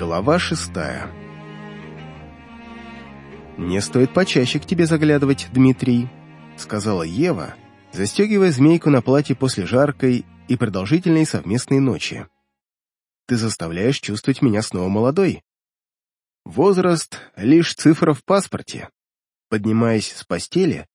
Глава шестая «Не стоит почаще к тебе заглядывать, Дмитрий», — сказала Ева, застегивая змейку на платье после жаркой и продолжительной совместной ночи. «Ты заставляешь чувствовать меня снова молодой. Возраст — лишь цифра в паспорте». Поднимаясь с постели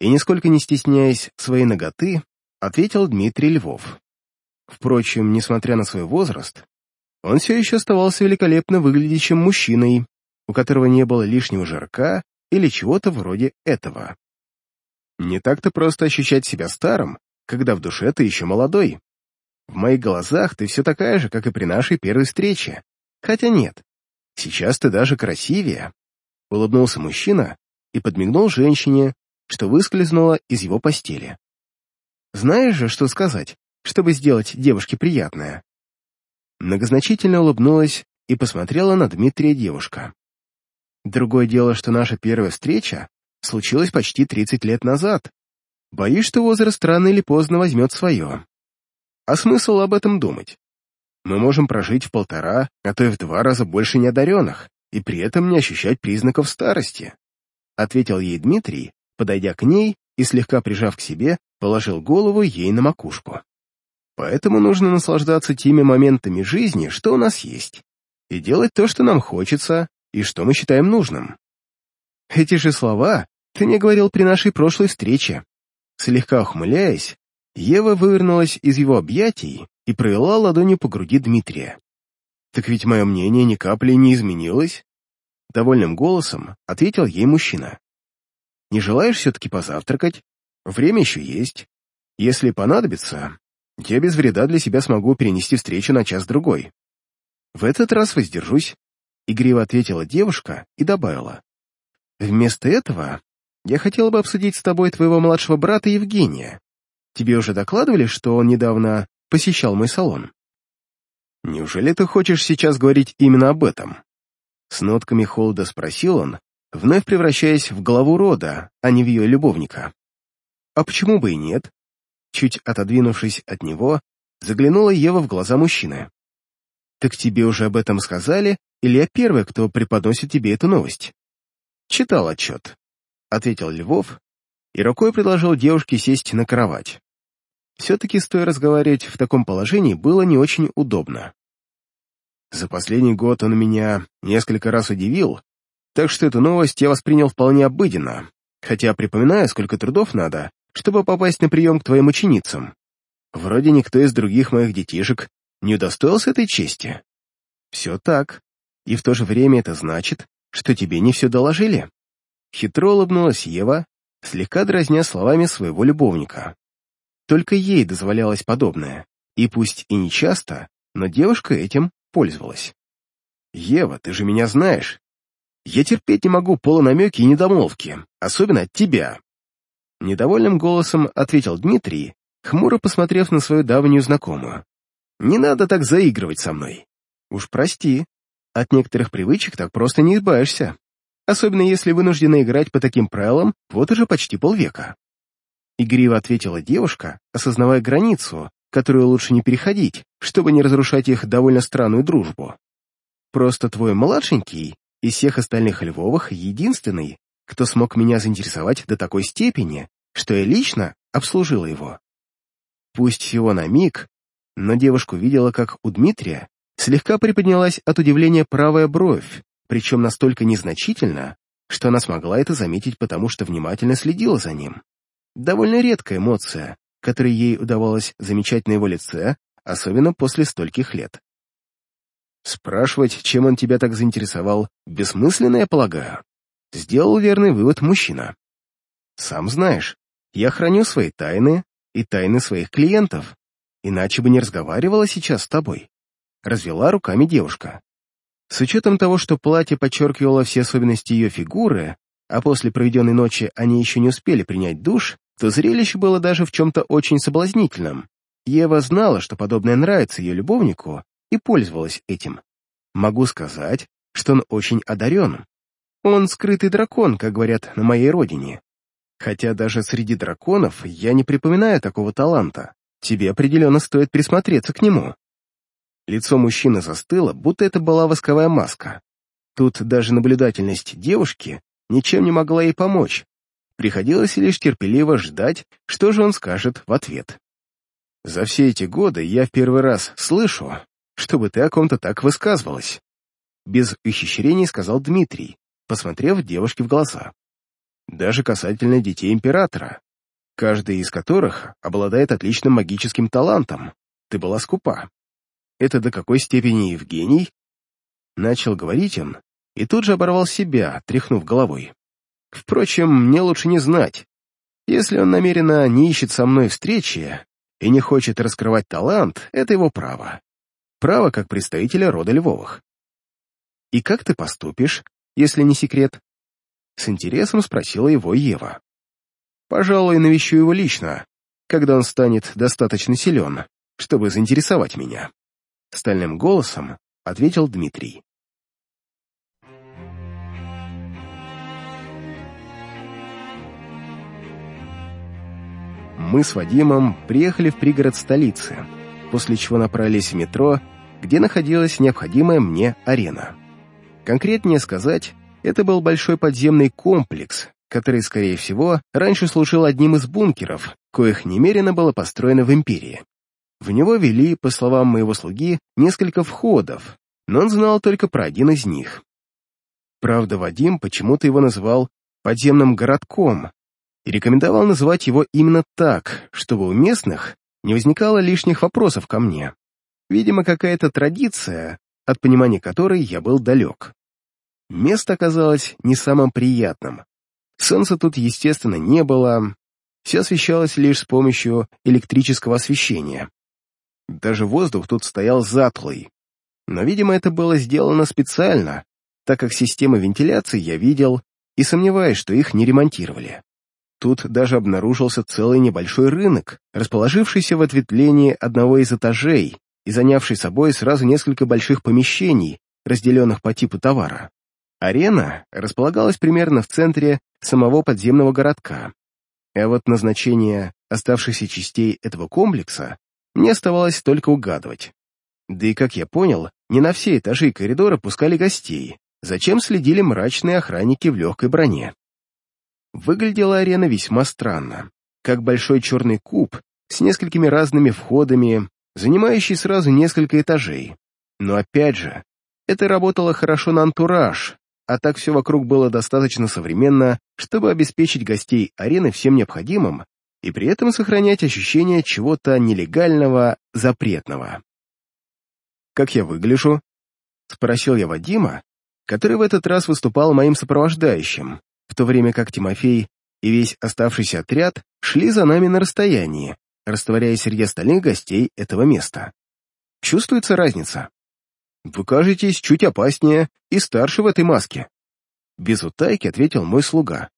и нисколько не стесняясь своей ноготы, ответил Дмитрий Львов. Впрочем, несмотря на свой возраст, он все еще оставался великолепно выглядящим мужчиной, у которого не было лишнего жирка или чего-то вроде этого. Не так-то просто ощущать себя старым, когда в душе ты еще молодой. В моих глазах ты все такая же, как и при нашей первой встрече. Хотя нет, сейчас ты даже красивее. Улыбнулся мужчина и подмигнул женщине, что выскользнула из его постели. Знаешь же, что сказать, чтобы сделать девушке приятное? Многозначительно улыбнулась и посмотрела на Дмитрия девушка. Другое дело, что наша первая встреча случилась почти 30 лет назад. Боюсь, что возраст рано или поздно возьмет свое. А смысл об этом думать? Мы можем прожить в полтора, а то и в два раза больше неодаренных, и при этом не ощущать признаков старости. Ответил ей Дмитрий, подойдя к ней и, слегка прижав к себе, положил голову ей на макушку. Поэтому нужно наслаждаться теми моментами жизни, что у нас есть, и делать то, что нам хочется и что мы считаем нужным. Эти же слова ты не говорил при нашей прошлой встрече. Слегка ухмыляясь, Ева вывернулась из его объятий и провела ладонью по груди Дмитрия. «Так ведь мое мнение ни капли не изменилось?» Довольным голосом ответил ей мужчина. «Не желаешь все-таки позавтракать? Время еще есть. Если понадобится, я без вреда для себя смогу перенести встречу на час-другой. В этот раз воздержусь, — игриво ответила девушка и добавила. Вместо этого я хотела бы обсудить с тобой твоего младшего брата Евгения. Тебе уже докладывали, что он недавно посещал мой салон? Неужели ты хочешь сейчас говорить именно об этом? С нотками холода спросил он, вновь превращаясь в главу рода, а не в ее любовника. А почему бы и нет? Чуть отодвинувшись от него, заглянула Ева в глаза мужчины. «Так тебе уже об этом сказали, или я первый, кто преподносит тебе эту новость?» «Читал отчет», — ответил Львов и рукой предложил девушке сесть на кровать. Все-таки, стоя разговаривать в таком положении, было не очень удобно. За последний год он меня несколько раз удивил, так что эту новость я воспринял вполне обыденно, хотя припоминаю, сколько трудов надо, чтобы попасть на прием к твоим ученицам. Вроде никто из других моих детишек не удостоился этой чести. Все так. И в то же время это значит, что тебе не все доложили. Хитро улыбнулась Ева, слегка дразня словами своего любовника. Только ей дозволялось подобное, и пусть и не часто, но девушка этим пользовалась. «Ева, ты же меня знаешь. Я терпеть не могу полунамеки и недомолвки, особенно от тебя. Недовольным голосом ответил Дмитрий, хмуро посмотрев на свою давнюю знакомую. «Не надо так заигрывать со мной. Уж прости, от некоторых привычек так просто не избавишься, особенно если вынуждена играть по таким правилам вот уже почти полвека». Игриво ответила девушка, осознавая границу, которую лучше не переходить, чтобы не разрушать их довольно странную дружбу. «Просто твой младшенький из всех остальных Львовых единственный, кто смог меня заинтересовать до такой степени, что я лично обслужила его. Пусть всего на миг, но девушку видела, как у Дмитрия слегка приподнялась от удивления правая бровь, причем настолько незначительно, что она смогла это заметить, потому что внимательно следила за ним. Довольно редкая эмоция, которую ей удавалось замечать на его лице, особенно после стольких лет. Спрашивать, чем он тебя так заинтересовал, бессмысленно, я полагаю. Сделал верный вывод мужчина. Сам знаешь, я храню свои тайны и тайны своих клиентов, иначе бы не разговаривала сейчас с тобой. Развела руками девушка. С учетом того, что платье подчеркивало все особенности ее фигуры, а после проведенной ночи они еще не успели принять душ, то зрелище было даже в чем-то очень соблазнительным. Ева знала, что подобное нравится ее любовнику, и пользовалась этим. Могу сказать, что он очень одарен, он скрытый дракон, как говорят на моей родине. Хотя даже среди драконов я не припоминаю такого таланта. Тебе определенно стоит присмотреться к нему. Лицо мужчины застыло, будто это была восковая маска. Тут даже наблюдательность девушки ничем не могла ей помочь. Приходилось лишь терпеливо ждать, что же он скажет в ответ. «За все эти годы я в первый раз слышу, чтобы ты о ком-то так высказывалась», без ухищрений сказал Дмитрий, посмотрев девушке в глаза. «Даже касательно детей императора, каждый из которых обладает отличным магическим талантом. Ты была скупа. Это до какой степени Евгений?» Начал говорить он, и тут же оборвал себя, тряхнув головой. Впрочем, мне лучше не знать. Если он намеренно не ищет со мной встречи и не хочет раскрывать талант, это его право. Право как представителя рода Львовых. «И как ты поступишь, если не секрет?» С интересом спросила его Ева. «Пожалуй, навещу его лично, когда он станет достаточно силен, чтобы заинтересовать меня». Стальным голосом ответил Дмитрий. Мы с Вадимом приехали в пригород столицы, после чего направились в метро, где находилась необходимая мне арена. Конкретнее сказать, это был большой подземный комплекс, который, скорее всего, раньше служил одним из бункеров, коих немерено было построено в Империи. В него вели, по словам моего слуги, несколько входов, но он знал только про один из них. Правда, Вадим почему-то его называл подземным городком и рекомендовал называть его именно так, чтобы у местных не возникало лишних вопросов ко мне. Видимо, какая-то традиция, от понимания которой я был далек. Место оказалось не самым приятным. Солнца тут, естественно, не было, все освещалось лишь с помощью электрического освещения. Даже воздух тут стоял затхлый, но, видимо, это было сделано специально, так как системы вентиляции я видел и сомневаюсь, что их не ремонтировали. Тут даже обнаружился целый небольшой рынок, расположившийся в ответвлении одного из этажей и занявший собой сразу несколько больших помещений, разделенных по типу товара. Арена располагалась примерно в центре самого подземного городка, а вот назначение оставшихся частей этого комплекса мне оставалось только угадывать. Да и, как я понял, не на все этажи коридора пускали гостей, зачем следили мрачные охранники в легкой броне. Выглядела арена весьма странно, как большой черный куб с несколькими разными входами, занимающий сразу несколько этажей. Но опять же, это работало хорошо на антураж, а так все вокруг было достаточно современно, чтобы обеспечить гостей арены всем необходимым и при этом сохранять ощущение чего-то нелегального, запретного. «Как я выгляжу?» — спросил я Вадима, который в этот раз выступал моим сопровождающим, в то время как Тимофей и весь оставшийся отряд шли за нами на расстоянии, растворяясь среди остальных гостей этого места. Чувствуется разница? Вы кажетесь чуть опаснее и старше в этой маске. Без утайки ответил мой слуга.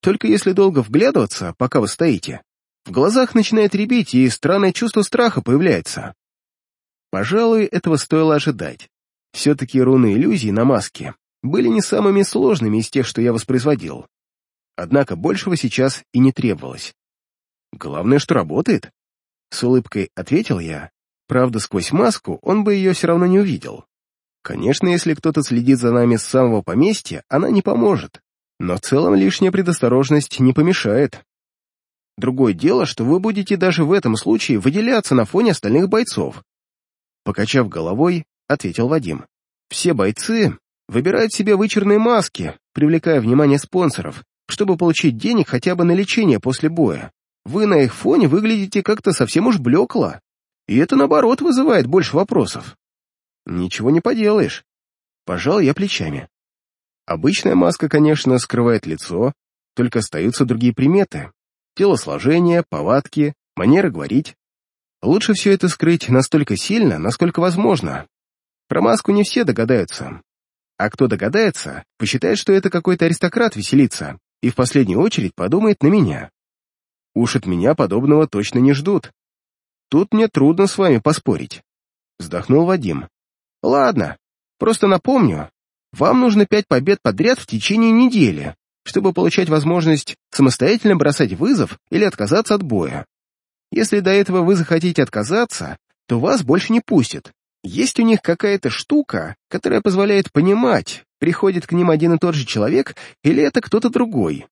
Только если долго вглядываться, пока вы стоите, в глазах начинает рябить, и странное чувство страха появляется. Пожалуй, этого стоило ожидать. Все-таки руны иллюзий на маске были не самыми сложными из тех, что я воспроизводил. Однако большего сейчас и не требовалось. Главное, что работает. С улыбкой ответил я. Правда, сквозь маску он бы ее все равно не увидел. Конечно, если кто-то следит за нами с самого поместья, она не поможет. Но в целом лишняя предосторожность не помешает. Другое дело, что вы будете даже в этом случае выделяться на фоне остальных бойцов. Покачав головой, ответил Вадим. Все бойцы выбирают себе вычурные маски, привлекая внимание спонсоров, чтобы получить денег хотя бы на лечение после боя. Вы на их фоне выглядите как-то совсем уж блекло, и это, наоборот, вызывает больше вопросов. Ничего не поделаешь. Пожал я плечами. Обычная маска, конечно, скрывает лицо, только остаются другие приметы. Телосложение, повадки, манера говорить. Лучше все это скрыть настолько сильно, насколько возможно. Про маску не все догадаются. А кто догадается, посчитает, что это какой-то аристократ веселится, и в последнюю очередь подумает на меня. Уж от меня подобного точно не ждут. Тут мне трудно с вами поспорить. Вздохнул Вадим. Ладно, просто напомню, вам нужно пять побед подряд в течение недели, чтобы получать возможность самостоятельно бросать вызов или отказаться от боя. Если до этого вы захотите отказаться, то вас больше не пустят, Есть у них какая-то штука, которая позволяет понимать, приходит к ним один и тот же человек или это кто-то другой.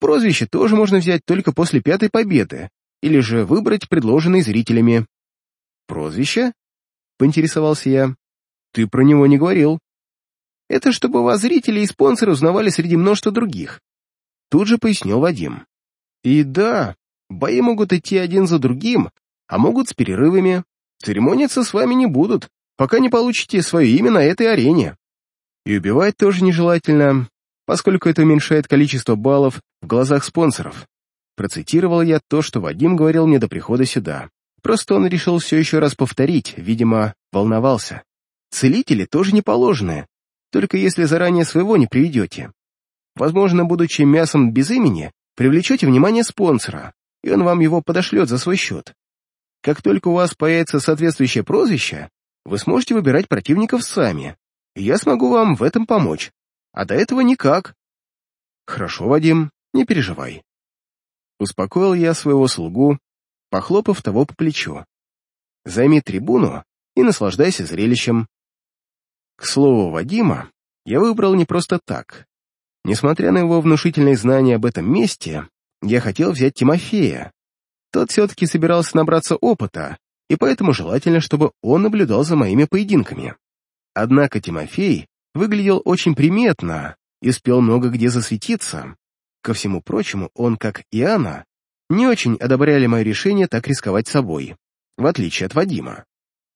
Прозвище тоже можно взять только после пятой победы, или же выбрать предложенный зрителями. «Прозвище?» — поинтересовался я. «Ты про него не говорил». «Это чтобы вас зрители и спонсоры узнавали среди множества других», — тут же пояснил Вадим. «И да, бои могут идти один за другим, а могут с перерывами. Церемониться с вами не будут, пока не получите свое имя на этой арене. И убивать тоже нежелательно, поскольку это уменьшает количество баллов в глазах спонсоров. Процитировал я то, что Вадим говорил мне до прихода сюда. Просто он решил все еще раз повторить, видимо, волновался. Целители тоже не положены, только если заранее своего не приведете. Возможно, будучи мясом без имени, привлечете внимание спонсора, и он вам его подошлет за свой счет. Как только у вас появится соответствующее прозвище, вы сможете выбирать противников сами, и я смогу вам в этом помочь. А до этого никак. Хорошо, Вадим, не переживай. Успокоил я своего слугу, похлопав того по плечу. Займи трибуну и наслаждайся зрелищем. К слову, Вадима я выбрал не просто так. Несмотря на его внушительные знания об этом месте, я хотел взять Тимофея, тот все-таки собирался набраться опыта, и поэтому желательно, чтобы он наблюдал за моими поединками. Однако Тимофей выглядел очень приметно и успел много где засветиться. Ко всему прочему, он, как и Анна, не очень одобряли мое решение так рисковать собой, в отличие от Вадима.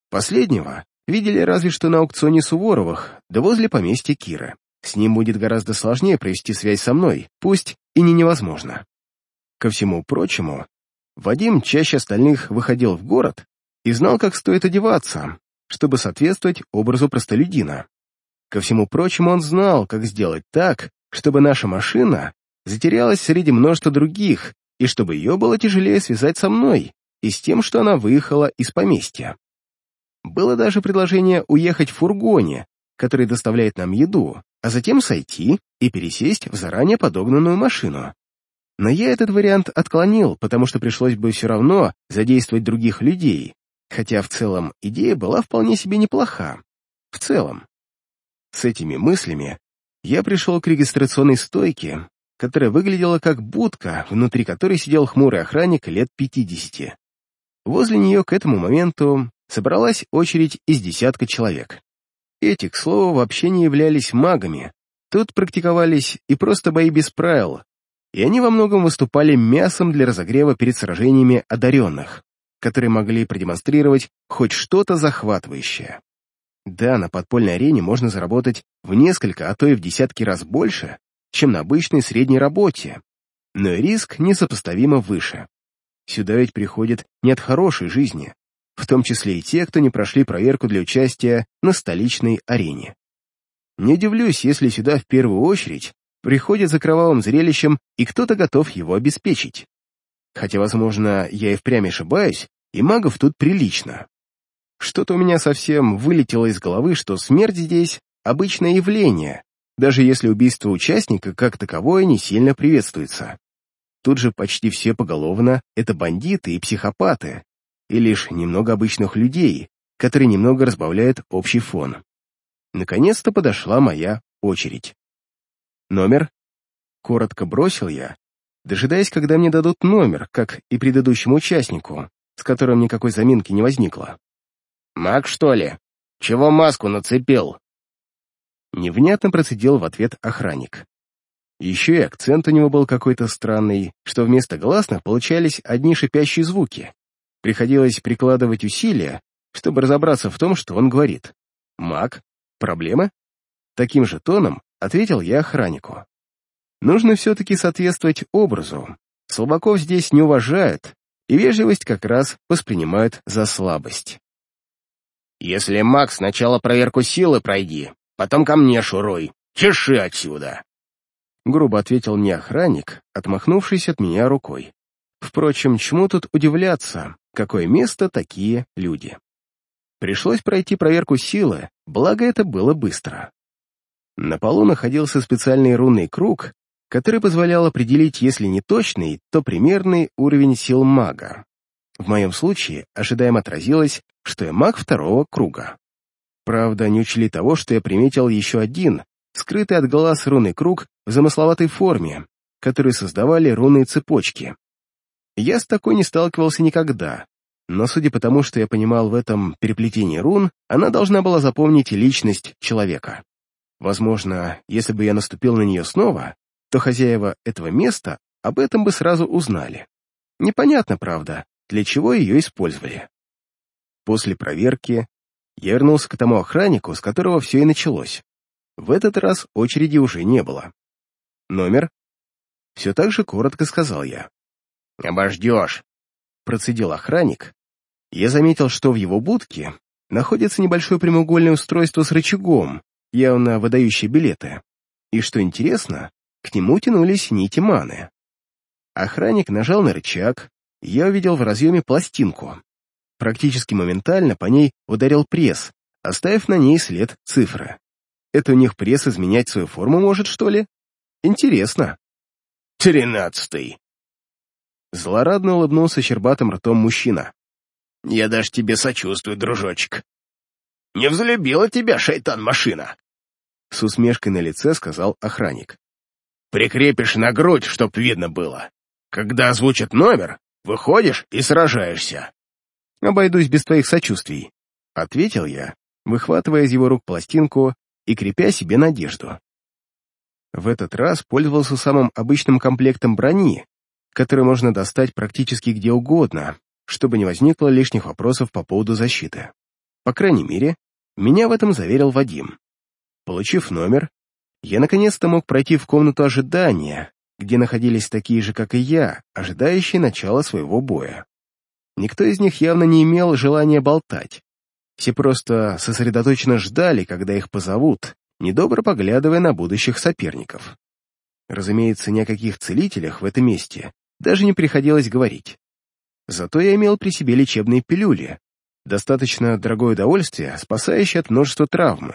Последнего видели разве что на аукционе Суворовых, да возле поместья Киры. С ним будет гораздо сложнее провести связь со мной, пусть и не невозможно. Ко всему прочему, Вадим чаще остальных выходил в город и знал, как стоит одеваться, чтобы соответствовать образу простолюдина. Ко всему прочему, он знал, как сделать так, чтобы наша машина затерялась среди множества других, и чтобы ее было тяжелее связать со мной и с тем, что она выехала из поместья. Было даже предложение уехать в фургоне, который доставляет нам еду, а затем сойти и пересесть в заранее подогнанную машину. Но я этот вариант отклонил, потому что пришлось бы все равно задействовать других людей, хотя в целом идея была вполне себе неплоха. В целом. С этими мыслями я пришел к регистрационной стойке, которая выглядела как будка, внутри которой сидел хмурый охранник лет 50. Возле нее к этому моменту собралась очередь из десятка человек. Эти, к слову, вообще не являлись магами. Тут практиковались и просто бои без правил, и они во многом выступали мясом для разогрева перед сражениями одаренных, которые могли продемонстрировать хоть что-то захватывающее. Да, на подпольной арене можно заработать в несколько, а то и в десятки раз больше, чем на обычной средней работе, но риск несопоставимо выше. Сюда ведь приходят не от хорошей жизни, в том числе и те, кто не прошли проверку для участия на столичной арене. Не удивлюсь, если сюда в первую очередь приходит за кровавым зрелищем, и кто-то готов его обеспечить. Хотя, возможно, я и впрямь ошибаюсь, и магов тут прилично. Что-то у меня совсем вылетело из головы, что смерть здесь — обычное явление, даже если убийство участника как таковое не сильно приветствуется. Тут же почти все поголовно — это бандиты и психопаты, и лишь немного обычных людей, которые немного разбавляют общий фон. Наконец-то подошла моя очередь. «Номер?» Коротко бросил я, дожидаясь, когда мне дадут номер, как и предыдущему участнику, с которым никакой заминки не возникло. «Маг, что ли? Чего маску нацепил?» Невнятно процедил в ответ охранник. Еще и акцент у него был какой-то странный, что вместо гласных получались одни шипящие звуки. Приходилось прикладывать усилия, чтобы разобраться в том, что он говорит. «Маг? Проблемы?» Таким же тоном ответил я охраннику. Нужно все-таки соответствовать образу. Слабаков здесь не уважают, и вежливость как раз воспринимают за слабость. «Если маг, сначала проверку силы пройди, потом ко мне шуруй. Чеши отсюда!» Грубо ответил мне охранник, отмахнувшись от меня рукой. Впрочем, чему тут удивляться, какое место такие люди? Пришлось пройти проверку силы, благо это было быстро. На полу находился специальный рунный круг, который позволял определить, если не точный, то примерный уровень сил мага. В моем случае ожидаемо отразилось, что я маг второго круга. Правда, не учли того, что я приметил еще один, скрытый от глаз рунный круг в замысловатой форме, который создавали рунные цепочки. Я с такой не сталкивался никогда, но судя по тому, что я понимал в этом переплетении рун, она должна была запомнить личность человека. Возможно, если бы я наступил на нее снова, то хозяева этого места об этом бы сразу узнали. Непонятно, правда, для чего ее использовали. После проверки я вернулся к тому охраннику, с которого все и началось. В этот раз очереди уже не было. «Номер?» Все так же коротко сказал я. «Обождешь», — процедил охранник. Я заметил, что в его будке находится небольшое прямоугольное устройство с рычагом, явно выдающее билеты. И что интересно, к нему тянулись нити маны. Охранник нажал на рычаг, я увидел в разъеме пластинку. Практически моментально по ней ударил пресс, оставив на ней след цифры. Это у них пресс изменять свою форму может, что ли? Интересно. «Тринадцатый!» Злорадно улыбнулся щербатым ртом мужчина. «Я даже тебе сочувствую, дружочек. Не взлюбила тебя, шайтан-машина!» С усмешкой на лице сказал охранник. «Прикрепишь на грудь, чтоб видно было. Когда озвучат номер, выходишь и сражаешься». «Обойдусь без твоих сочувствий», — ответил я, выхватывая из его рук пластинку и крепя себе надежду. В этот раз пользовался самым обычным комплектом брони, который можно достать практически где угодно, чтобы не возникло лишних вопросов по поводу защиты. По крайней мере, меня в этом заверил Вадим. Получив номер, я наконец-то мог пройти в комнату ожидания, где находились такие же, как и я, ожидающие начала своего боя. Никто из них явно не имел желания болтать. Все просто сосредоточенно ждали, когда их позовут, недобро поглядывая на будущих соперников. Разумеется, ни о каких целителях в этом месте даже не приходилось говорить. Зато я имел при себе лечебные пилюли, достаточно дорогое удовольствие, спасающее от множества травм.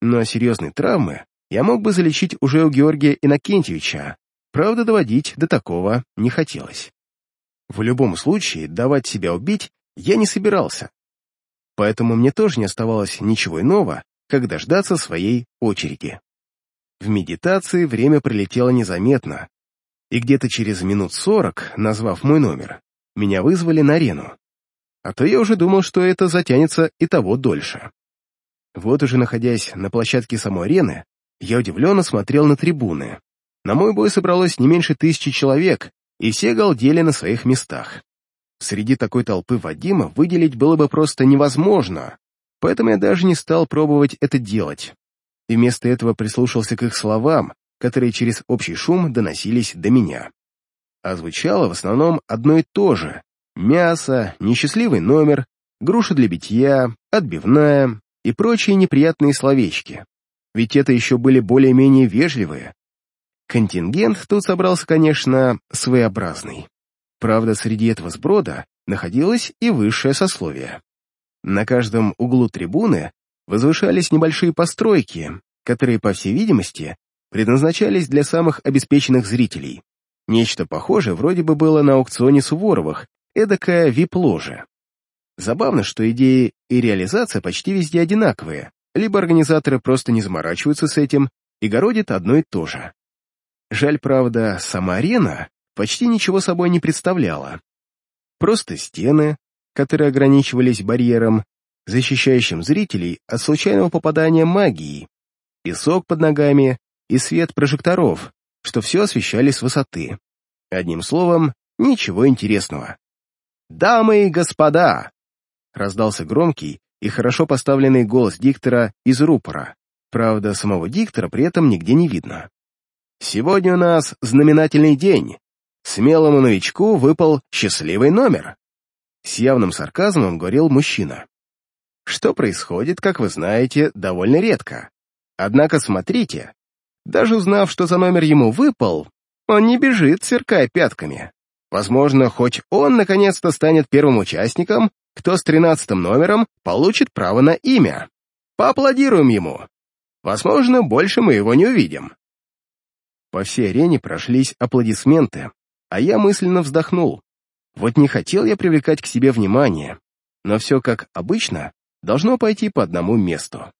Но серьезные травмы я мог бы залечить уже у Георгия Иннокентьевича, правда, доводить до такого не хотелось. В любом случае, давать себя убить я не собирался. Поэтому мне тоже не оставалось ничего иного, как дождаться своей очереди. В медитации время пролетело незаметно, и где-то через минут сорок, назвав мой номер, меня вызвали на арену. А то я уже думал, что это затянется и того дольше. Вот уже находясь на площадке самой арены, я удивленно смотрел на трибуны. На мой бой собралось не меньше тысячи человек, и все галдели на своих местах. Среди такой толпы Вадима выделить было бы просто невозможно, поэтому я даже не стал пробовать это делать, и вместо этого прислушался к их словам, которые через общий шум доносились до меня. А звучало в основном одно и то же — мясо, несчастливый номер, груша для битья, отбивная и прочие неприятные словечки. Ведь это еще были более-менее вежливые. Контингент тут собрался, конечно, своеобразный. Правда, среди этого сброда находилось и высшее сословие. На каждом углу трибуны возвышались небольшие постройки, которые, по всей видимости, предназначались для самых обеспеченных зрителей. Нечто похожее вроде бы было на аукционе Суворовых, эдакая вип-ложа. Забавно, что идеи и реализация почти везде одинаковые, либо организаторы просто не заморачиваются с этим и городят одно и то же. Жаль, правда, сама арена почти ничего собой не представляла. Просто стены, которые ограничивались барьером, защищающим зрителей от случайного попадания магии, песок под ногами и свет прожекторов, что все освещали с высоты. Одним словом, ничего интересного. «Дамы и господа!» — раздался громкий и хорошо поставленный голос диктора из рупора. Правда, самого диктора при этом нигде не видно. «Сегодня у нас знаменательный день. Смелому новичку выпал счастливый номер. С явным сарказмом говорил мужчина. Что происходит, как вы знаете, довольно редко. Однако смотрите, даже узнав, что за номер ему выпал, он не бежит, сверкая пятками. Возможно, хоть он наконец-то станет первым участником, кто с тринадцатым номером получит право на имя. Поаплодируем ему. Возможно, больше мы его не увидим. По всей арене прошлись аплодисменты, а я мысленно вздохнул. Вот не хотел я привлекать к себе внимание, но все как обычно должно пойти по одному месту.